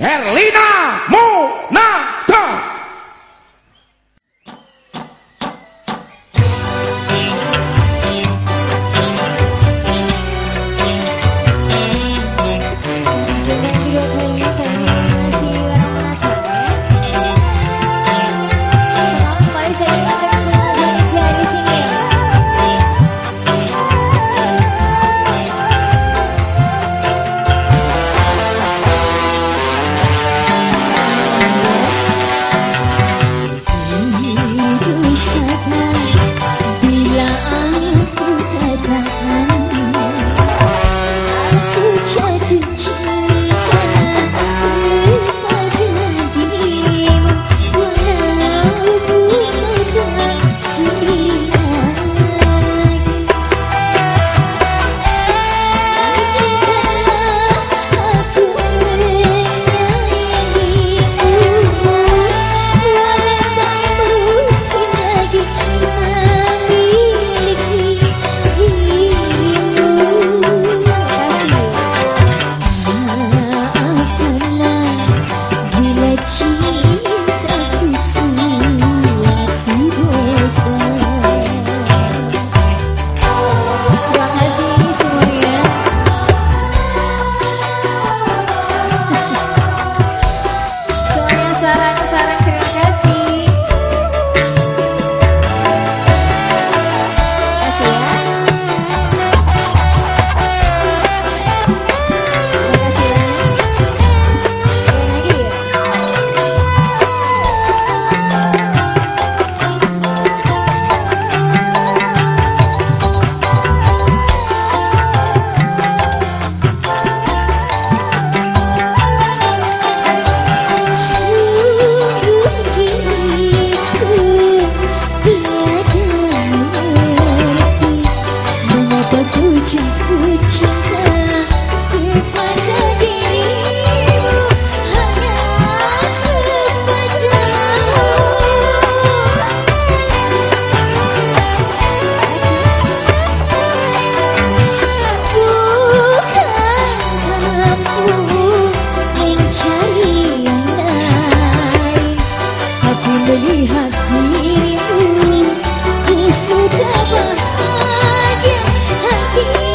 Erlina Muna. melihat dirimu Ku sudah bahagia Hatiku